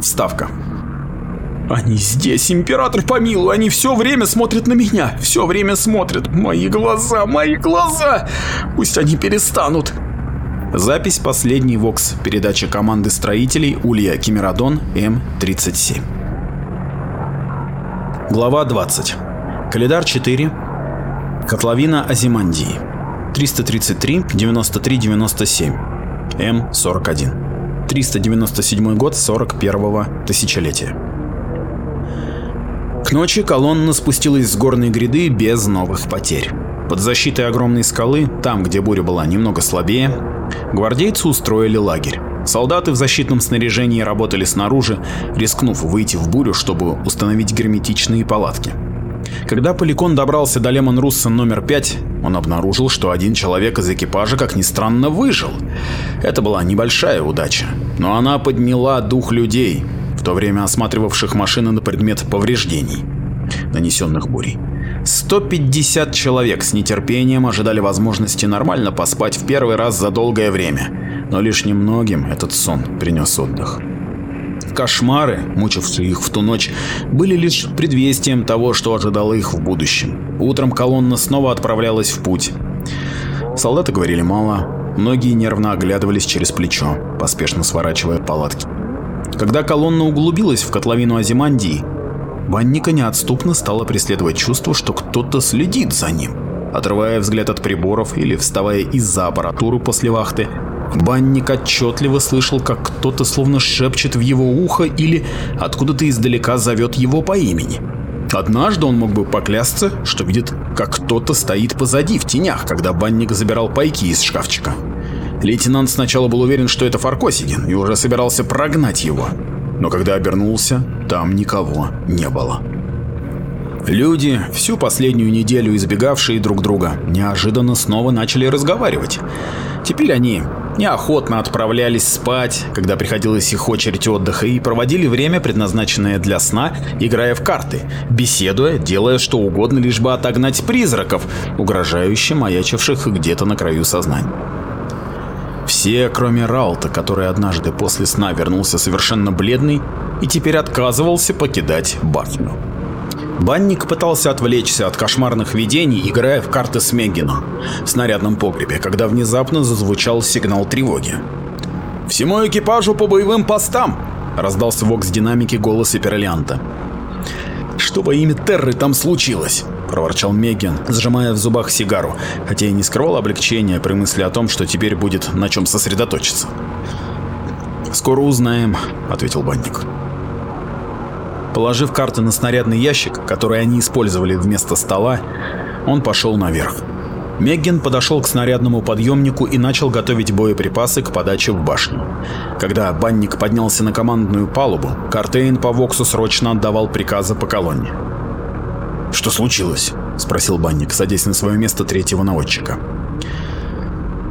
Вставка. Они здесь, император помилуй, они все время смотрят на меня, все время смотрят. Мои глаза, мои глаза! Пусть они перестанут. Запись последний ВОКС, передача команды строителей Улья Кимерадон М-37. Глава 20. Калидар 4. Котловина Азимандии. 333-93-97. М-41. 397 год 41-го тысячелетия. К ночи колонна спустилась с горной гряды без новых потерь. Под защитой огромной скалы, там, где буря была немного слабее, гвардейцы устроили лагерь. Солдаты в защитном снаряжении работали снаружи, рискнув выйти в бурю, чтобы установить герметичные палатки. Когда Поликон добрался до Лемон Русса номер 5, он обнаружил, что один человек из экипажа, как ни странно, выжил. Это была небольшая удача, но она подняла дух людей, в то время осматривавших машины на предмет повреждений, нанесенных бурей. 150 человек с нетерпением ожидали возможности нормально поспать в первый раз за долгое время, но лишь немногим этот сон принес отдых. Кошмары, мучившие их в ту ночь, были лишь предвестием того, что ожидало их в будущем. Утром колонна снова отправлялась в путь. Солдаты говорили мало, многие нервно оглядывались через плечо, поспешно сворачивая палатки. Когда колонна углубилась в котловину Азимандии, Банника неотступно стало преследовать чувство, что кто-то следит за ним. Отрывая взгляд от приборов или вставая из-за аппаратуры после вахты, Банник отчетливо слышал, как кто-то словно шепчет в его ухо или откуда-то издалека зовет его по имени. Однажды он мог бы поклясться, что видит, как кто-то стоит позади в тенях, когда банник забирал пайки из шкафчика. Лейтенант сначала был уверен, что это Фаркосигин, и уже собирался прогнать его. Но когда обернулся, там никого не было. Люди, всю последнюю неделю избегавшие друг друга, неожиданно снова начали разговаривать. Теперь они неохотно отправлялись спать, когда приходилась их очередь отдыха, и проводили время, предназначенное для сна, играя в карты, беседуя, делая что угодно, лишь бы отогнать призраков, угрожающе маячивших где-то на краю сознания. Все, кроме Ралта, который однажды после сна вернулся совершенно бледный и теперь отказывался покидать башню. Банник пытался отвлечься от кошмарных видений, играя в карты с Меггином в снарядном погребе, когда внезапно зазвучал сигнал тревоги. «Всему экипажу по боевым постам!» — раздался в вокс-динамике голос Эперлианта. «Что во имя Терры там случилось?» — проворчал Мегген, сжимая в зубах сигару, хотя и не скрывал облегчения при мысли о том, что теперь будет на чем сосредоточиться. «Скоро узнаем», — ответил банник. Положив карты на снарядный ящик, который они использовали вместо стола, он пошел наверх. Мегген подошел к снарядному подъемнику и начал готовить боеприпасы к подаче в башню. Когда банник поднялся на командную палубу, Картейн по Воксу срочно отдавал приказы по колонне. «Что случилось?» — спросил банник, садясь на свое место третьего наводчика.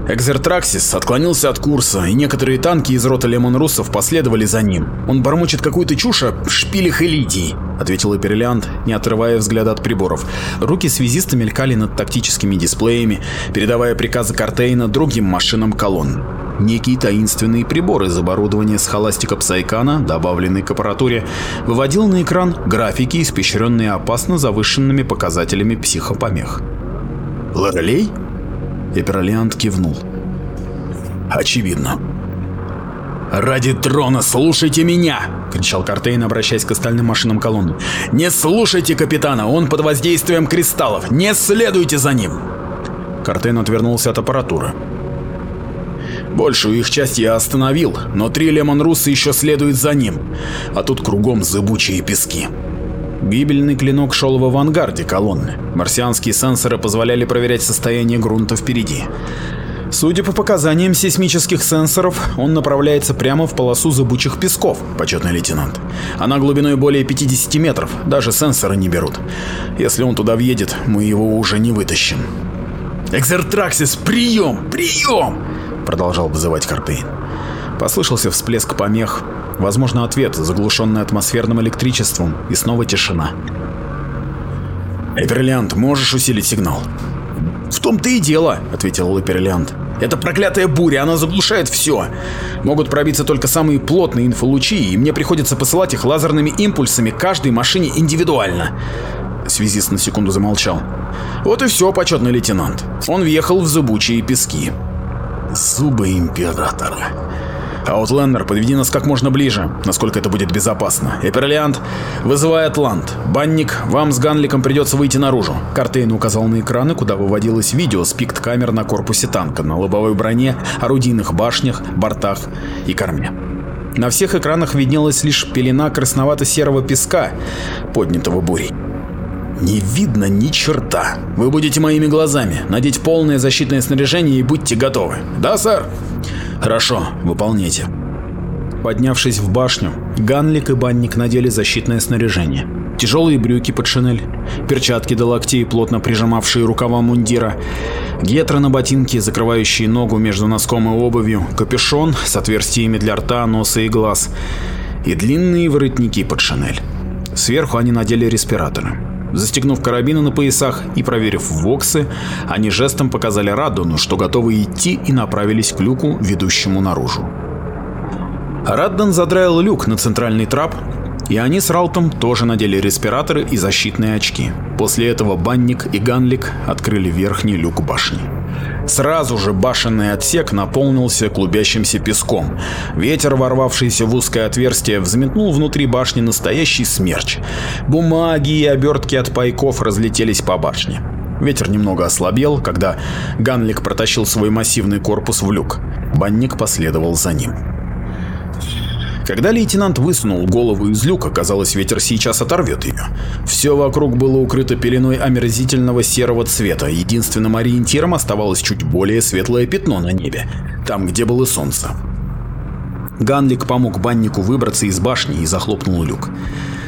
Экзертраксис отклонился от курса, и некоторые танки из рота лемонруссов последовали за ним. Он бормочет какую-то чушь о шпилях и литии, ответил Эперлиант, не отрывая взгляда от приборов. Руки связиста мелькали над тактическими дисплеями, передавая приказы Картейна другим машинам колонн. Некий таинственный прибор из оборудования с холастика Псайкана, добавленный к аппаратуре, выводил на экран графики, испещренные опасно завышенными показателями психопомех. «Лорелей?» Эперлиант кивнул. «Очевидно». «Ради трона слушайте меня!» — кричал Картейн, обращаясь к остальным машинам колонны. «Не слушайте капитана, он под воздействием кристаллов! Не следуйте за ним!» Картейн отвернулся от аппаратуры. Большую их часть я остановил, но три Лемон Русса еще следуют за ним, а тут кругом зыбучие пески. Гибельный клинок шел в авангарде колонны. Марсианские сенсоры позволяли проверять состояние грунта впереди. Судя по показаниям сейсмических сенсоров, он направляется прямо в полосу зыбучих песков, почетный лейтенант. Она глубиной более 50 метров, даже сенсоры не берут. Если он туда въедет, мы его уже не вытащим. «Экзертраксис, прием! Прием!» — продолжал вызывать Карпейн. Послышался всплеск помех, Возможно, ответ, заглушенный атмосферным электричеством, и снова тишина. «Эперлиант, можешь усилить сигнал?» «В том-то и дело», — ответил Эперлиант. Это проклятая буря, она заглушает все. Могут пробиться только самые плотные инфолучи, и мне приходится посылать их лазерными импульсами каждой машине индивидуально. Связист на секунду замолчал. Вот и все, почетный лейтенант. Он въехал в зубучие пески. Зубы императора. Аутлендер, подведи нас как можно ближе, насколько это будет безопасно. Эперлиант, вызывай Атлант. Банник, вам с Ганликом придется выйти наружу. Картейн указал на экраны, куда выводилось видео с пикт-камер на корпусе танка, на лобовой броне, орудийных башнях, бортах и корме. На всех экранах виднелась лишь пелена красновато-серого песка, поднятого бурей. Не видно ни черта. Вы будете моими глазами. Надеть полное защитное снаряжение и будьте готовы. Да, сэр? Хорошо, выполняйте. Поднявшись в башню, Ганлик и Банник надели защитное снаряжение. Тяжелые брюки под шинель, перчатки до локтей, плотно прижимавшие рукава мундира, гетры на ботинке, закрывающие ногу между носком и обувью, капюшон с отверстиями для рта, носа и глаз и длинные воротники под шинель. Сверху они надели респираторы. Застегнув карабины на поясах и проверив воксы, они жестом показали Раддону, что готовы идти и направились к люку, ведущему наружу. Раддон задраил люк на центральный трап, и они с Ралтом тоже надели респираторы и защитные очки. После этого Банник и Ганлик открыли верхний люк башни. Сразу же башенный отсек наполнился клубящимся песком. Ветер, ворвавшийся в узкое отверстие, взметнул внутри башни настоящий смерч. Бумаги и обертки от пайков разлетелись по башне. Ветер немного ослабел, когда Ганлик протащил свой массивный корпус в люк. Банник последовал за ним. Когда лейтенант высунул голову из люка, казалось, ветер сейчас оторвет ее. Все вокруг было укрыто пеленой омерзительного серого цвета, единственным ориентиром оставалось чуть более светлое пятно на небе, там, где было солнце. Ганлик помог баннику выбраться из башни и захлопнул люк.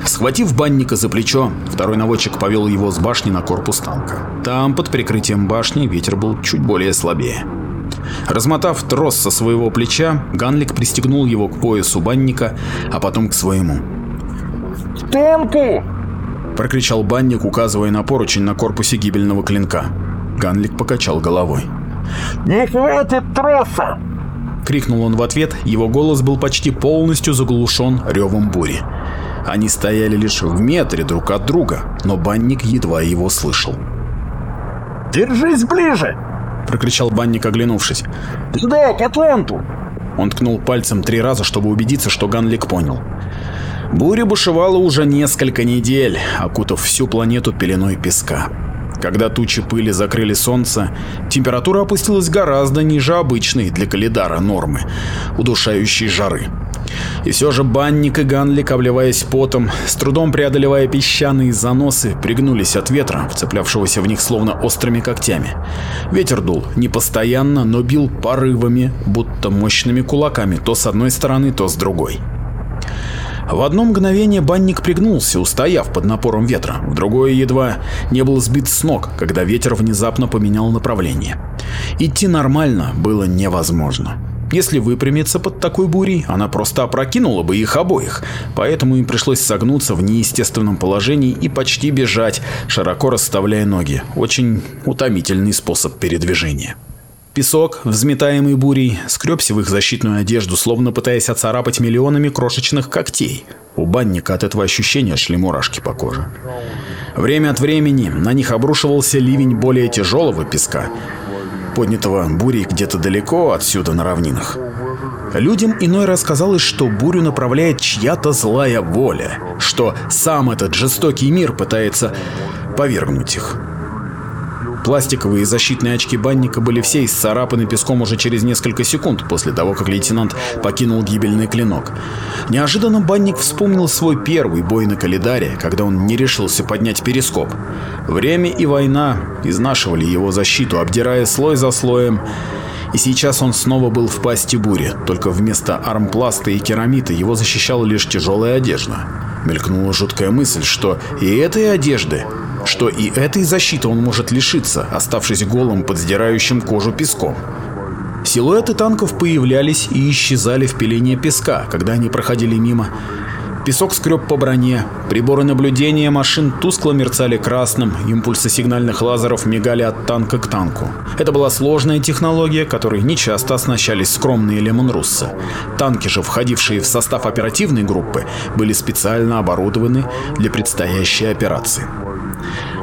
Схватив банника за плечо, второй наводчик повел его с башни на корпус танка. Там, под прикрытием башни, ветер был чуть более слабее. Размотав трос со своего плеча, Ганлик пристегнул его к поясу банника, а потом к своему. «К танку!» – прокричал банник, указывая на поручень на корпусе гибельного клинка. Ганлик покачал головой. «Не хватит троса!» — крикнул он в ответ, его голос был почти полностью заглушен ревом бури. Они стояли лишь в метре друг от друга, но банник едва его слышал. «Держись ближе!» — прокричал банник, оглянувшись. «Туда, к Атланту!» Он ткнул пальцем три раза, чтобы убедиться, что Ганлик понял. Буря бушевала уже несколько недель, окутав всю планету пеленой песка. Когда тучи пыли закрыли солнце, температура опустилась гораздо ниже обычной для Калидара нормы, удушающей жары. И все же банник и Ганлик, обливаясь потом, с трудом преодолевая песчаные заносы, пригнулись от ветра, вцеплявшегося в них словно острыми когтями. Ветер дул не постоянно, но бил порывами, будто мощными кулаками, то с одной стороны, то с другой. В одно мгновение банник пригнулся, устояв под напором ветра, в другое едва не был сбит с ног, когда ветер внезапно поменял направление. Идти нормально было невозможно. Если выпрямиться под такой бурей, она просто опрокинула бы их обоих, поэтому им пришлось согнуться в неестественном положении и почти бежать, широко расставляя ноги. Очень утомительный способ передвижения. Песок, взметаемый бурей, скребся в их защитную одежду, словно пытаясь оцарапать миллионами крошечных когтей. У банника от этого ощущения шли мурашки по коже. Время от времени на них обрушивался ливень более тяжелого песка, поднятого бурей где-то далеко отсюда на равнинах. Людям иной раз казалось, что бурю направляет чья-то злая воля, что сам этот жестокий мир пытается повергнуть их. Пластиковые защитные очки банника были все исцарапаны песком уже через несколько секунд после того, как лейтенант покинул гибельный клинок. Неожиданно банник вспомнил свой первый бой на Калидаре, когда он не решился поднять перископ. Время и война изнашивали его защиту, обдирая слой за слоем, и сейчас он снова был в пасти бури, только вместо армпласта и керамита его защищала лишь тяжелая одежда. Мелькнула жуткая мысль, что и этой одежды что и этой защиты он может лишиться, оставшись голым под сдирающим кожу песком. Силуэты танков появлялись и исчезали в пелене песка, когда они проходили мимо. Песок скреб по броне, приборы наблюдения машин тускло мерцали красным, импульсы сигнальных лазеров мигали от танка к танку. Это была сложная технология, которой нечасто оснащались скромные лемонруссы. Танки же, входившие в состав оперативной группы, были специально оборудованы для предстоящей операции.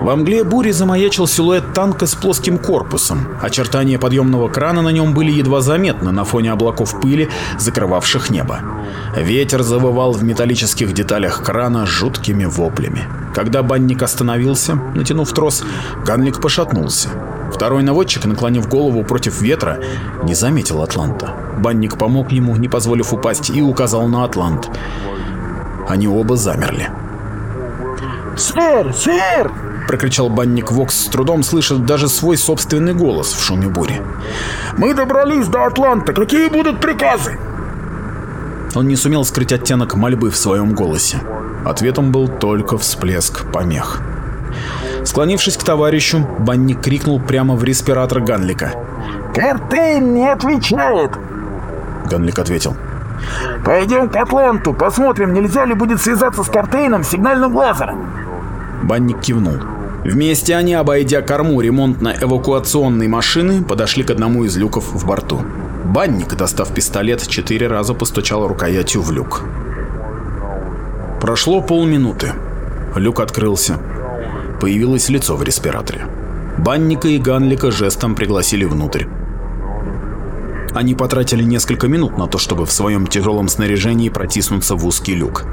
Во мгле бури замаячил силуэт танка с плоским корпусом. Очертания подъемного крана на нем были едва заметны на фоне облаков пыли, закрывавших небо. Ветер завывал в металлических деталях крана жуткими воплями. Когда банник остановился, натянув трос, Ганлик пошатнулся. Второй наводчик, наклонив голову против ветра, не заметил Атланта. Банник помог ему, не позволив упасть, и указал на Атлант. Они оба замерли. «Сэр, сэр!» — прокричал банник Вокс, с трудом слыша даже свой собственный голос в шуме бури. «Мы добрались до Атланта. Какие будут приказы?» Он не сумел скрыть оттенок мольбы в своем голосе. Ответом был только всплеск помех. Склонившись к товарищу, банник крикнул прямо в респиратор Ганлика. «Картейн не отвечает!» Ганлик ответил. «Пойдем к Атланту, посмотрим, нельзя ли будет связаться с Картейном сигнальным лазером». Банник кивнул. Вместе они, обойдя корму ремонтно-эвакуационной машины, подошли к одному из люков в борту. Банник, достав пистолет, четыре раза постучал рукоятью в люк. Прошло полминуты. Люк открылся. Появилось лицо в респираторе. Банника и Ганлика жестом пригласили внутрь. Они потратили несколько минут на то, чтобы в своем тяжелом снаряжении протиснуться в узкий люк.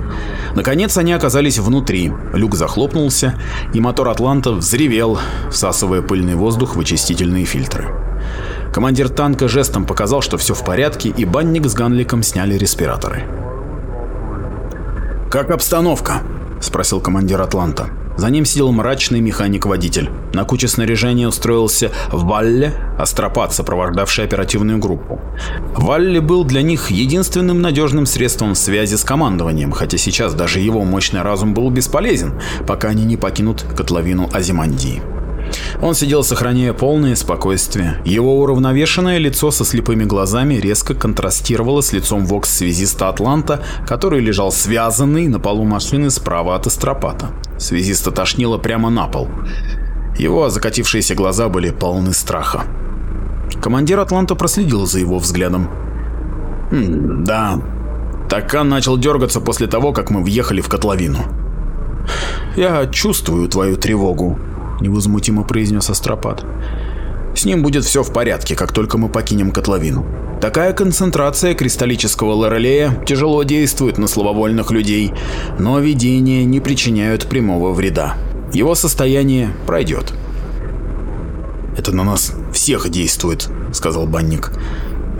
Наконец они оказались внутри, люк захлопнулся, и мотор Атланта взревел, всасывая пыльный воздух в очистительные фильтры. Командир танка жестом показал, что все в порядке, и банник с Ганликом сняли респираторы. «Как обстановка?» – спросил командир Атланта. За ним сидел мрачный механик-водитель. На куче снаряжения устроился Валле, астропат, сопровождавший оперативную группу. Валле был для них единственным надежным средством связи с командованием, хотя сейчас даже его мощный разум был бесполезен, пока они не покинут котловину Азимандии. Он сидел, сохраняя полное спокойствие. Его уравновешенное лицо со слепыми глазами резко контрастировало с лицом вокс-связиста Атланта, который лежал связанный на полу машины справа от эстропата. Связиста тошнило прямо на пол. Его закатившиеся глаза были полны страха. Командир Атланта проследил за его взглядом. «Хм, «Да, Такан начал дергаться после того, как мы въехали в котловину. Я чувствую твою тревогу», невозмутимо произнес Астропат. С ним будет все в порядке, как только мы покинем котловину. Такая концентрация кристаллического лорелея тяжело действует на слабовольных людей, но видения не причиняют прямого вреда. Его состояние пройдет. «Это на нас всех действует», — сказал банник.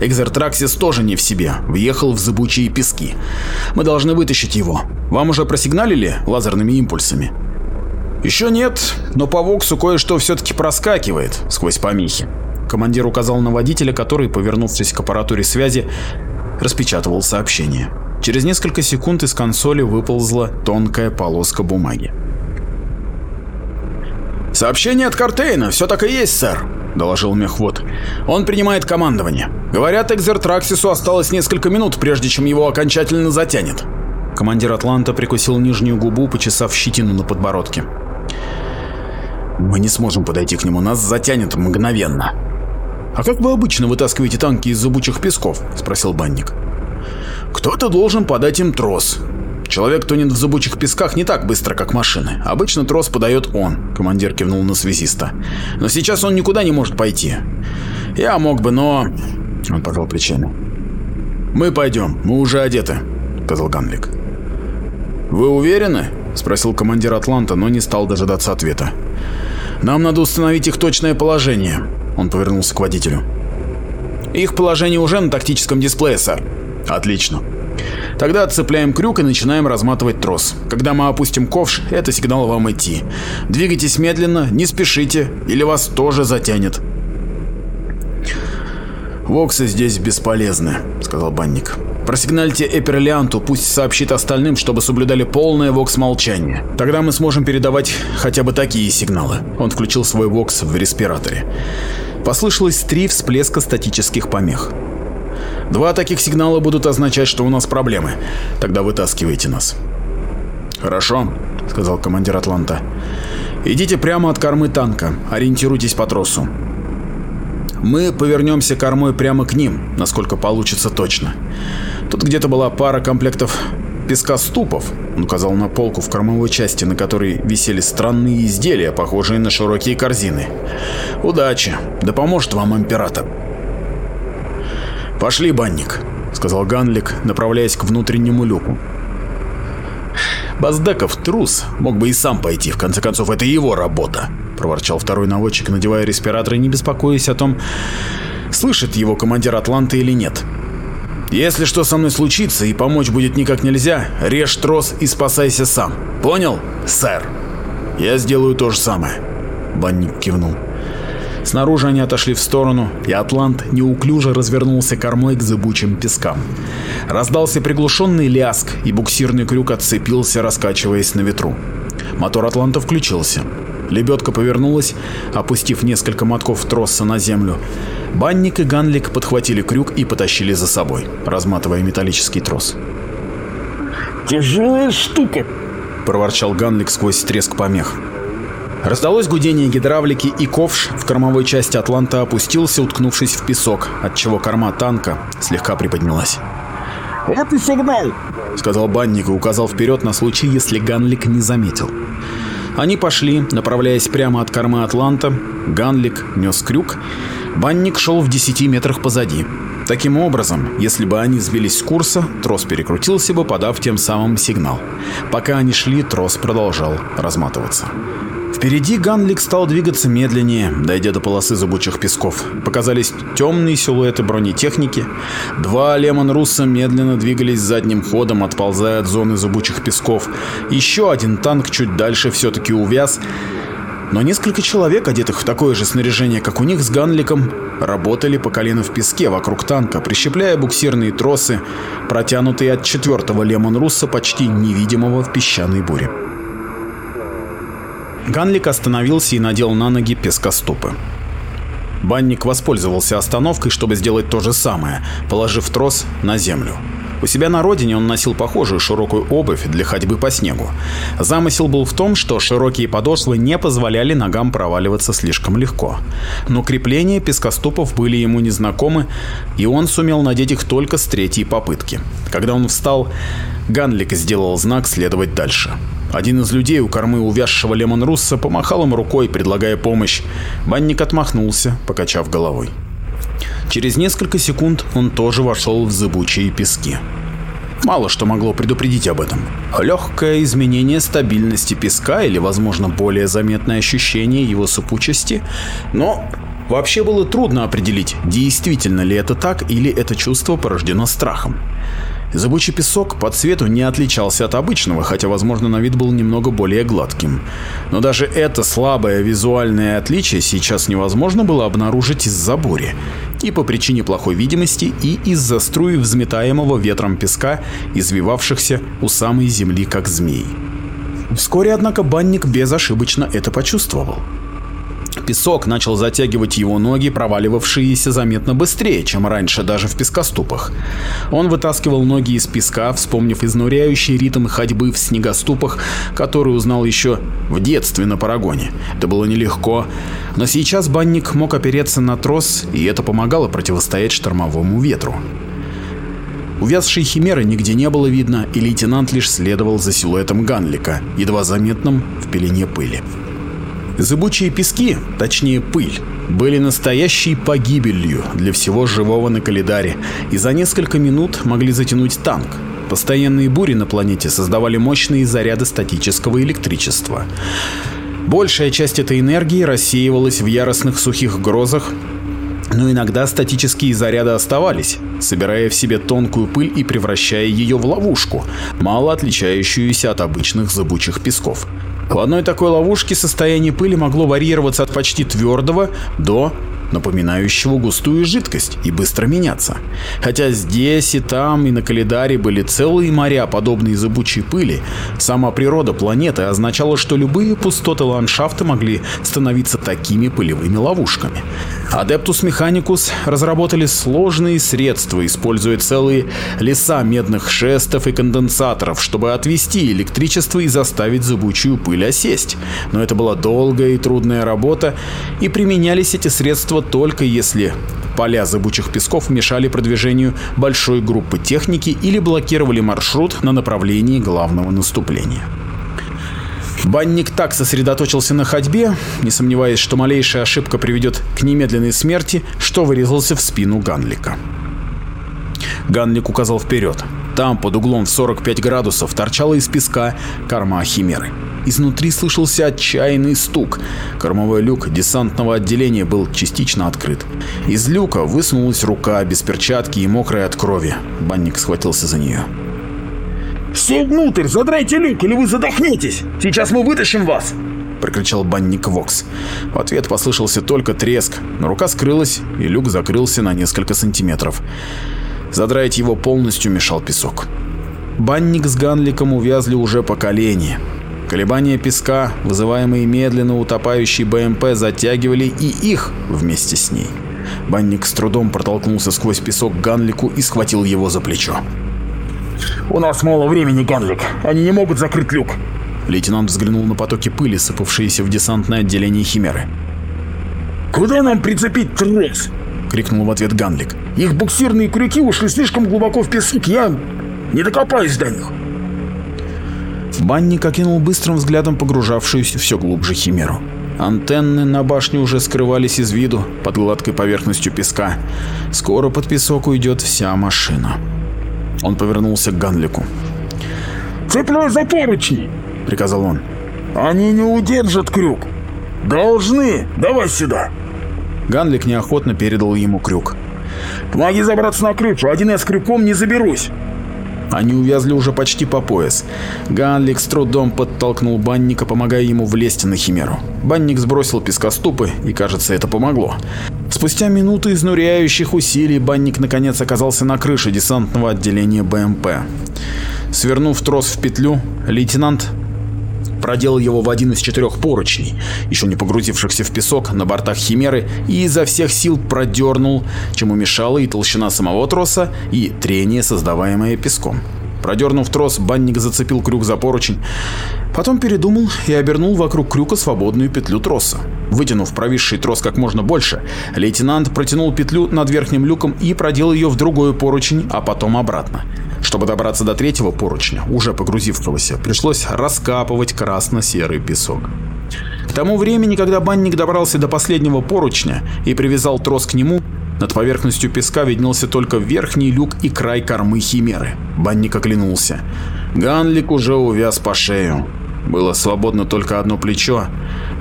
Экзертраксис тоже не в себе, въехал в зыбучие пески. Мы должны вытащить его. Вам уже просигналили лазерными импульсами? Еще нет, но по Воксу кое-что все-таки проскакивает сквозь помехи. Командир указал на водителя, который, повернувшись к аппаратуре связи, распечатывал сообщение. Через несколько секунд из консоли выползла тонкая полоска бумаги. «Сообщение от Картейна, все так и есть, сэр», — доложил мехвод. «Он принимает командование. Говорят, Экзертраксису осталось несколько минут, прежде чем его окончательно затянет». Командир Атланта прикусил нижнюю губу, почесав щетину на подбородке. Мы не сможем подойти к нему, нас затянет мгновенно. «А как вы обычно вытаскиваете танки из зубучих песков?» – спросил банник. «Кто-то должен подать им трос. Человек тонет в зубучих песках не так быстро, как машины. Обычно трос подает он», – командир кивнул на связиста. «Но сейчас он никуда не может пойти. Я мог бы, но...» Он пожал плечами. «Мы пойдем, мы уже одеты», – сказал Ганлик. «Вы уверены?» – спросил командир Атланта, но не стал дожидаться ответа. «Нам надо установить их точное положение», – он повернулся к водителю. «Их положение уже на тактическом дисплее, сэр». «Отлично. Тогда отцепляем крюк и начинаем разматывать трос. Когда мы опустим ковш, это сигнал вам идти. Двигайтесь медленно, не спешите, или вас тоже затянет». «Воксы здесь бесполезны», — сказал банник. Просигнальте Эперлианту, пусть сообщит остальным, чтобы соблюдали полное вокс-молчание. Тогда мы сможем передавать хотя бы такие сигналы. Он включил свой вокс в респираторе. Послышалось три всплеска статических помех. Два таких сигнала будут означать, что у нас проблемы. Тогда вытаскивайте нас. «Хорошо», — сказал командир Атланта. «Идите прямо от кормы танка, ориентируйтесь по тросу. Мы повернемся кормой прямо к ним, насколько получится точно. Тут где-то была пара комплектов песка ступов, он указал на полку в кормовой части, на которой висели странные изделия, похожие на широкие корзины. Удачи, да поможет вам император. Пошли, банник, сказал Ганлик, направляясь к внутреннему люку. Баздаков трус, мог бы и сам пойти, в конце концов, это его работа, проворчал второй наводчик, надевая респиратор и не беспокоясь о том, слышит его командир Атланты или нет. Если что со мной случится и помочь будет никак нельзя, режь трос и спасайся сам. Понял, сэр? Я сделаю то же самое. Банник кивнул. Снаружи они отошли в сторону, и Атлант неуклюже развернулся кормой к зыбучим пескам. Раздался приглушенный ляск, и буксирный крюк отцепился, раскачиваясь на ветру. Мотор Атланта включился. Лебедка повернулась, опустив несколько мотков троса на землю. Банник и Ганлик подхватили крюк и потащили за собой, разматывая металлический трос. «Тяжелая штука!» – проворчал Ганлик сквозь треск помех. Раздалось гудение гидравлики, и ковш в кормовой части Атланта опустился, уткнувшись в песок, отчего корма танка слегка приподнялась. «Это сигнал!» — сказал банник и указал вперед на случай, если Ганлик не заметил. Они пошли, направляясь прямо от кормы Атланта. Ганлик нес крюк. Банник шел в 10 метрах позади. Таким образом, если бы они сбились с курса, трос перекрутился бы, подав тем самым сигнал. Пока они шли, трос продолжал разматываться. Впереди Ганлик стал двигаться медленнее, дойдя до полосы зубучих песков. Показались темные силуэты бронетехники. Два Лемон Русса медленно двигались задним ходом, отползая от зоны зубучих песков. Еще один танк чуть дальше все-таки увяз. Но несколько человек, одетых в такое же снаряжение, как у них с Ганликом, работали по колено в песке вокруг танка, прищепляя буксирные тросы, протянутые от четвертого Лемон Русса, почти невидимого в песчаной буре. Ганлик остановился и надел на ноги пескоступы. Банник воспользовался остановкой, чтобы сделать то же самое, положив трос на землю. У себя на родине он носил похожую широкую обувь для ходьбы по снегу. Замысел был в том, что широкие подошвы не позволяли ногам проваливаться слишком легко. Но крепления пескоступов были ему незнакомы, и он сумел надеть их только с третьей попытки. Когда он встал, Ганлик сделал знак следовать дальше. Один из людей у кормы увязшего Лемон Русса помахал ему рукой, предлагая помощь. Банник отмахнулся, покачав головой. Через несколько секунд он тоже вошел в зыбучие пески. Мало что могло предупредить об этом. Легкое изменение стабильности песка или, возможно, более заметное ощущение его сыпучести, но вообще было трудно определить, действительно ли это так или это чувство порождено страхом. Зыбучий песок по цвету не отличался от обычного, хотя, возможно, на вид был немного более гладким. Но даже это слабое визуальное отличие сейчас невозможно было обнаружить из-за бури. И по причине плохой видимости, и из-за струи взметаемого ветром песка, извивавшихся у самой земли как змей. Вскоре, однако, банник безошибочно это почувствовал. Песок начал затягивать его ноги, проваливавшиеся заметно быстрее, чем раньше даже в пескоступах. Он вытаскивал ноги из песка, вспомнив изнуряющий ритм ходьбы в снегоступах, который узнал еще в детстве на парагоне. Это было нелегко, но сейчас банник мог опереться на трос, и это помогало противостоять штормовому ветру. Увязшей химеры нигде не было видно, и лейтенант лишь следовал за силуэтом Ганлика, едва заметным в пелене пыли. Зыбучие пески, точнее пыль, были настоящей погибелью для всего живого на Калидаре и за несколько минут могли затянуть танк. Постоянные бури на планете создавали мощные заряды статического электричества. Большая часть этой энергии рассеивалась в яростных сухих грозах, но иногда статические заряды оставались, собирая в себе тонкую пыль и превращая ее в ловушку, мало отличающуюся от обычных зыбучих песков. В одной такой ловушке состояние пыли могло варьироваться от почти твердого до напоминающего густую жидкость, и быстро меняться. Хотя здесь и там, и на Калидаре были целые моря, подобные зыбучей пыли, сама природа планеты означала, что любые пустоты ландшафта могли становиться такими пылевыми ловушками. Адептус Механикус разработали сложные средства, используя целые леса медных шестов и конденсаторов, чтобы отвести электричество и заставить зыбучую пыль осесть. Но это была долгая и трудная работа, и применялись эти средства только если поля зыбучих песков мешали продвижению большой группы техники или блокировали маршрут на направлении главного наступления. Банник так сосредоточился на ходьбе, не сомневаясь, что малейшая ошибка приведет к немедленной смерти, что вырезался в спину Ганлика. Ганлик указал вперед. Там, под углом в 45 градусов, торчала из песка корма химеры. Изнутри слышался отчаянный стук. Кормовой люк десантного отделения был частично открыт. Из люка высунулась рука без перчатки и мокрая от крови. Банник схватился за нее. «Все внутрь! Задрайте люк, или вы задохнетесь! Сейчас мы вытащим вас!» прокричал банник Вокс. В ответ послышался только треск, но рука скрылась, и люк закрылся на несколько сантиметров. Задраить его полностью мешал песок. Банник с Ганликом увязли уже по колени. Колебания песка, вызываемые медленно утопающей БМП, затягивали и их вместе с ней. Банник с трудом протолкнулся сквозь песок к Ганлику и схватил его за плечо. «У нас мало времени, Ганлик. Они не могут закрыть люк». Лейтенант взглянул на потоки пыли, сыпавшиеся в десантное отделение Химеры. «Куда нам прицепить трос?» — крикнул в ответ Ганлик. «Их буксирные крюки ушли слишком глубоко в песок, я не докопаюсь до них». Банник окинул быстрым взглядом погружавшуюся все глубже Химеру. Антенны на башне уже скрывались из виду под гладкой поверхностью песка. Скоро под песок уйдет вся машина. Он повернулся к Ганлику. «Цепляй за поручни!» — приказал он. «Они не удержат крюк! Должны! Давай сюда!» Ганлик неохотно передал ему крюк. «Помоги забраться на крышу, один я с крюком не заберусь!» Они увязли уже почти по пояс. Ганлик с трудом подтолкнул банника, помогая ему влезть на химеру. Банник сбросил пескоступы, и кажется, это помогло. Спустя минуту изнуряющих усилий банник наконец оказался на крыше десантного отделения БМП. Свернув трос в петлю, лейтенант проделал его в один из четырех поручней, еще не погрузившихся в песок на бортах Химеры, и изо всех сил продернул, чему мешала и толщина самого троса, и трение, создаваемое песком. Продернув трос, банник зацепил крюк за поручень, потом передумал и обернул вокруг крюка свободную петлю троса. Вытянув провисший трос как можно больше, лейтенант протянул петлю над верхним люком и проделал ее в другой поручень, а потом обратно. Чтобы добраться до третьего поручня, уже погрузившегося, пришлось раскапывать красно-серый песок. К тому времени, когда банник добрался до последнего поручня и привязал трос к нему, над поверхностью песка виднелся только верхний люк и край кормы химеры. Банник оглянулся. Ганлик уже увяз по шею. Было свободно только одно плечо.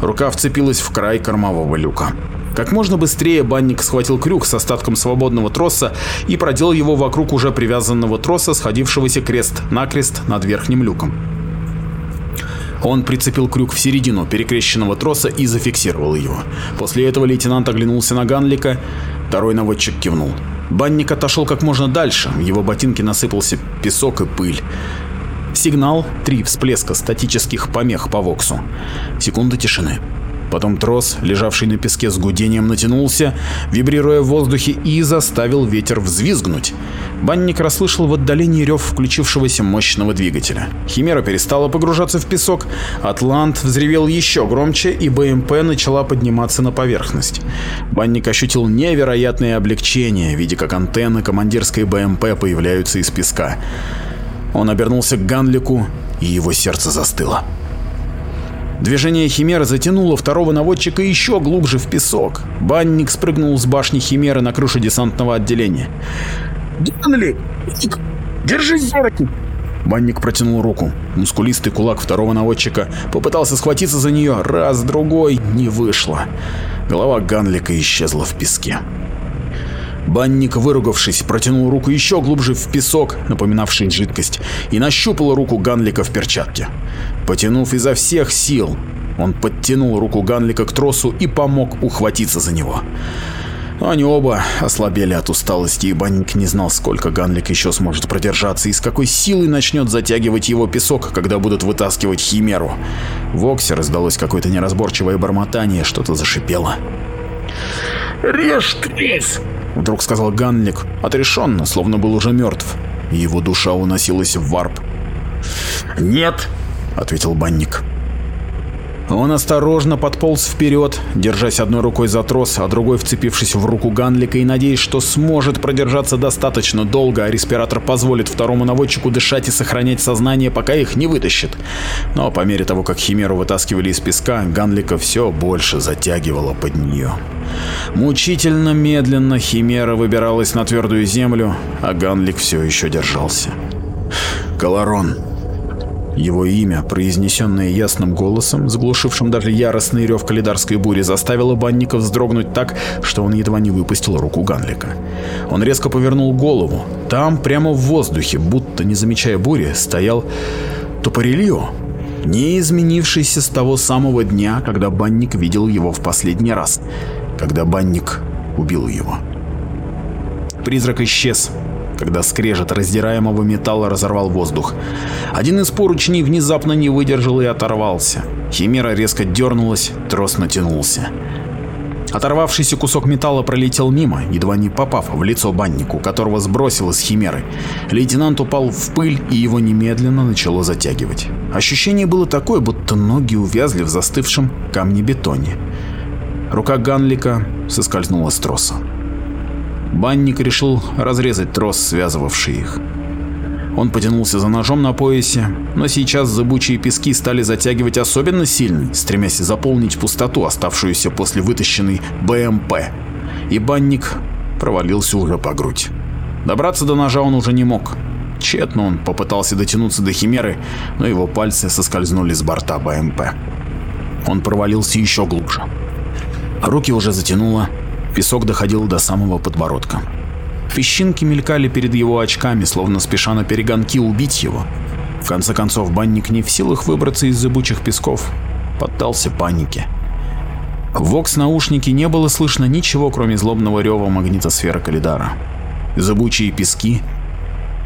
Рука вцепилась в край кормового люка. Как можно быстрее банник схватил крюк с остатком свободного троса и проделал его вокруг уже привязанного троса, сходившегося крест-накрест над верхним люком. Он прицепил крюк в середину перекрещенного троса и зафиксировал его. После этого лейтенант оглянулся на Ганлика, второй наводчик кивнул. Банник отошел как можно дальше, в его ботинке насыпался песок и пыль. Сигнал — три всплеска статических помех по воксу. Секунда тишины. Потом трос, лежавший на песке с гудением, натянулся, вибрируя в воздухе и заставил ветер взвизгнуть. Банник расслышал в отдалении рев включившегося мощного двигателя. Химера перестала погружаться в песок, Атлант взревел еще громче, и БМП начала подниматься на поверхность. Банник ощутил невероятное облегчение, видя как антенны командирской БМП появляются из песка. Он обернулся к Ганлику, и его сердце застыло. Движение Химеры затянуло второго наводчика еще глубже в песок. Банник спрыгнул с башни Химеры на крышу десантного отделения. «Генли! Держись за руки!» Банник протянул руку. Мускулистый кулак второго наводчика попытался схватиться за нее, раз, другой, не вышло. Голова Ганлика исчезла в песке. Банник, выругавшись, протянул руку еще глубже в песок, напоминавший жидкость, и нащупал руку Ганлика в перчатке. Потянув изо всех сил, он подтянул руку Ганлика к тросу и помог ухватиться за него. Они оба ослабели от усталости, и банник не знал, сколько Ганлик еще сможет продержаться и с какой силой начнет затягивать его песок, когда будут вытаскивать химеру. В Оксе раздалось какое-то неразборчивое бормотание, что-то зашипело. «Режь, Трис!» — вдруг сказал Ганлик, отрешенно, словно был уже мертв, его душа уносилась в варп. «Нет!» — ответил банник. Он осторожно подполз вперед, держась одной рукой за трос, а другой вцепившись в руку Ганлика и надеясь, что сможет продержаться достаточно долго, а респиратор позволит второму наводчику дышать и сохранять сознание, пока их не вытащит. Но по мере того, как Химеру вытаскивали из песка, Ганлика все больше затягивало под нее. Мучительно медленно Химера выбиралась на твердую землю, а Ганлик все еще держался. «Колорон», его имя, произнесенное ясным голосом, заглушившим даже яростный рев калидарской бури, заставило банника вздрогнуть так, что он едва не выпустил руку Ганлика. Он резко повернул голову. Там, прямо в воздухе, будто не замечая бури, стоял Топорильо, не изменившийся с того самого дня, когда банник видел его в последний раз, когда банник убил его. Призрак исчез, когда скрежет раздираемого металла разорвал воздух. Один из поручней внезапно не выдержал и оторвался. Химера резко дернулась, трос натянулся. Оторвавшийся кусок металла пролетел мимо, едва не попав в лицо баннику, которого сбросило с химеры. Лейтенант упал в пыль, и его немедленно начало затягивать. Ощущение было такое, будто ноги увязли в застывшем камне-бетоне. Рука Ганлика соскользнула с троса. Банник решил разрезать трос, связывавший их. Он потянулся за ножом на поясе, но сейчас зыбучие пески стали затягивать особенно сильно, стремясь заполнить пустоту, оставшуюся после вытащенной БМП. И банник провалился уже по грудь. Добраться до ножа он уже не мог. Тщетно он попытался дотянуться до химеры, но его пальцы соскользнули с борта БМП. Он провалился еще глубже. Руки уже затянуло, Песок доходил до самого подбородка. Песчинки мелькали перед его очками, словно спеша на перегонки убить его. В конце концов, банник не в силах выбраться из зыбучих песков, поддался панике. В вокс-наушнике не было слышно ничего, кроме злобного рева магнитосферы Калидара. Зыбучие пески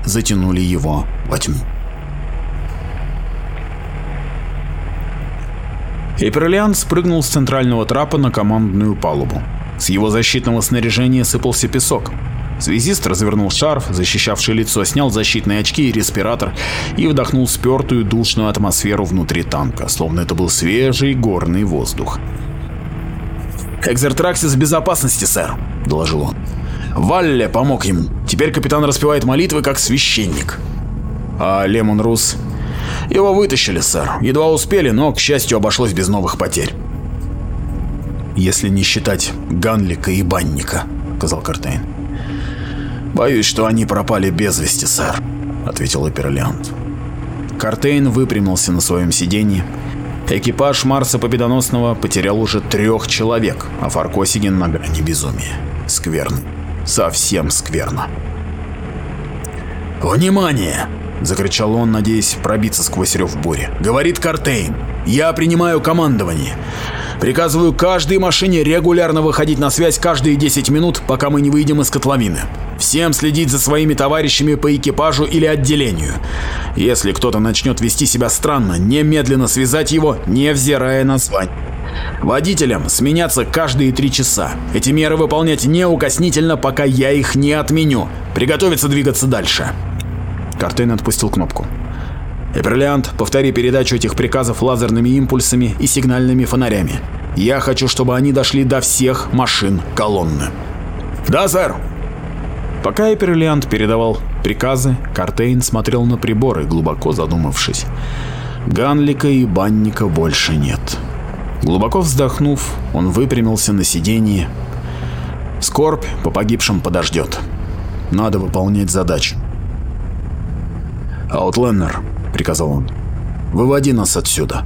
затянули его во тьму. Эперлиан спрыгнул с центрального трапа на командную палубу. С его защитного снаряжения сыпался песок. Связист развернул шарф, защищавший лицо, снял защитные очки и респиратор и вдохнул спертую душную атмосферу внутри танка, словно это был свежий горный воздух. «Экзертраксис в безопасности, сэр», — доложил он. «Валле помог ему. Теперь капитан распевает молитвы как священник». «А Лемон Рус?» «Его вытащили, сэр. Едва успели, но, к счастью, обошлось без новых потерь» если не считать Ганлика и Банника», — сказал Картейн. «Боюсь, что они пропали без вести, сэр», — ответил Эперлиант. Картейн выпрямился на своем сиденье. Экипаж Марса Победоносного потерял уже трех человек, а Фаркосигин на грани безумия. Скверно. Совсем скверно. «Внимание!» — закричал он, надеясь пробиться сквозь рев бури. «Говорит Картейн, я принимаю командование. Приказываю каждой машине регулярно выходить на связь каждые 10 минут, пока мы не выйдем из котловины. Всем следить за своими товарищами по экипажу или отделению. Если кто-то начнет вести себя странно, немедленно связать его, невзирая на звание. Водителям сменяться каждые три часа. Эти меры выполнять неукоснительно, пока я их не отменю. Приготовиться двигаться дальше. Картейн отпустил кнопку. Эперлиант, повтори передачу этих приказов лазерными импульсами и сигнальными фонарями. Я хочу, чтобы они дошли до всех машин колонны. Да, сэр. Пока Эперлиант передавал приказы, Картейн смотрел на приборы, глубоко задумавшись. Ганлика и банника больше нет. Глубоко вздохнув, он выпрямился на сиденье. Скорбь по погибшим подождет. Надо выполнять задачу. Аутлендер, приказал он. «Выводи нас отсюда».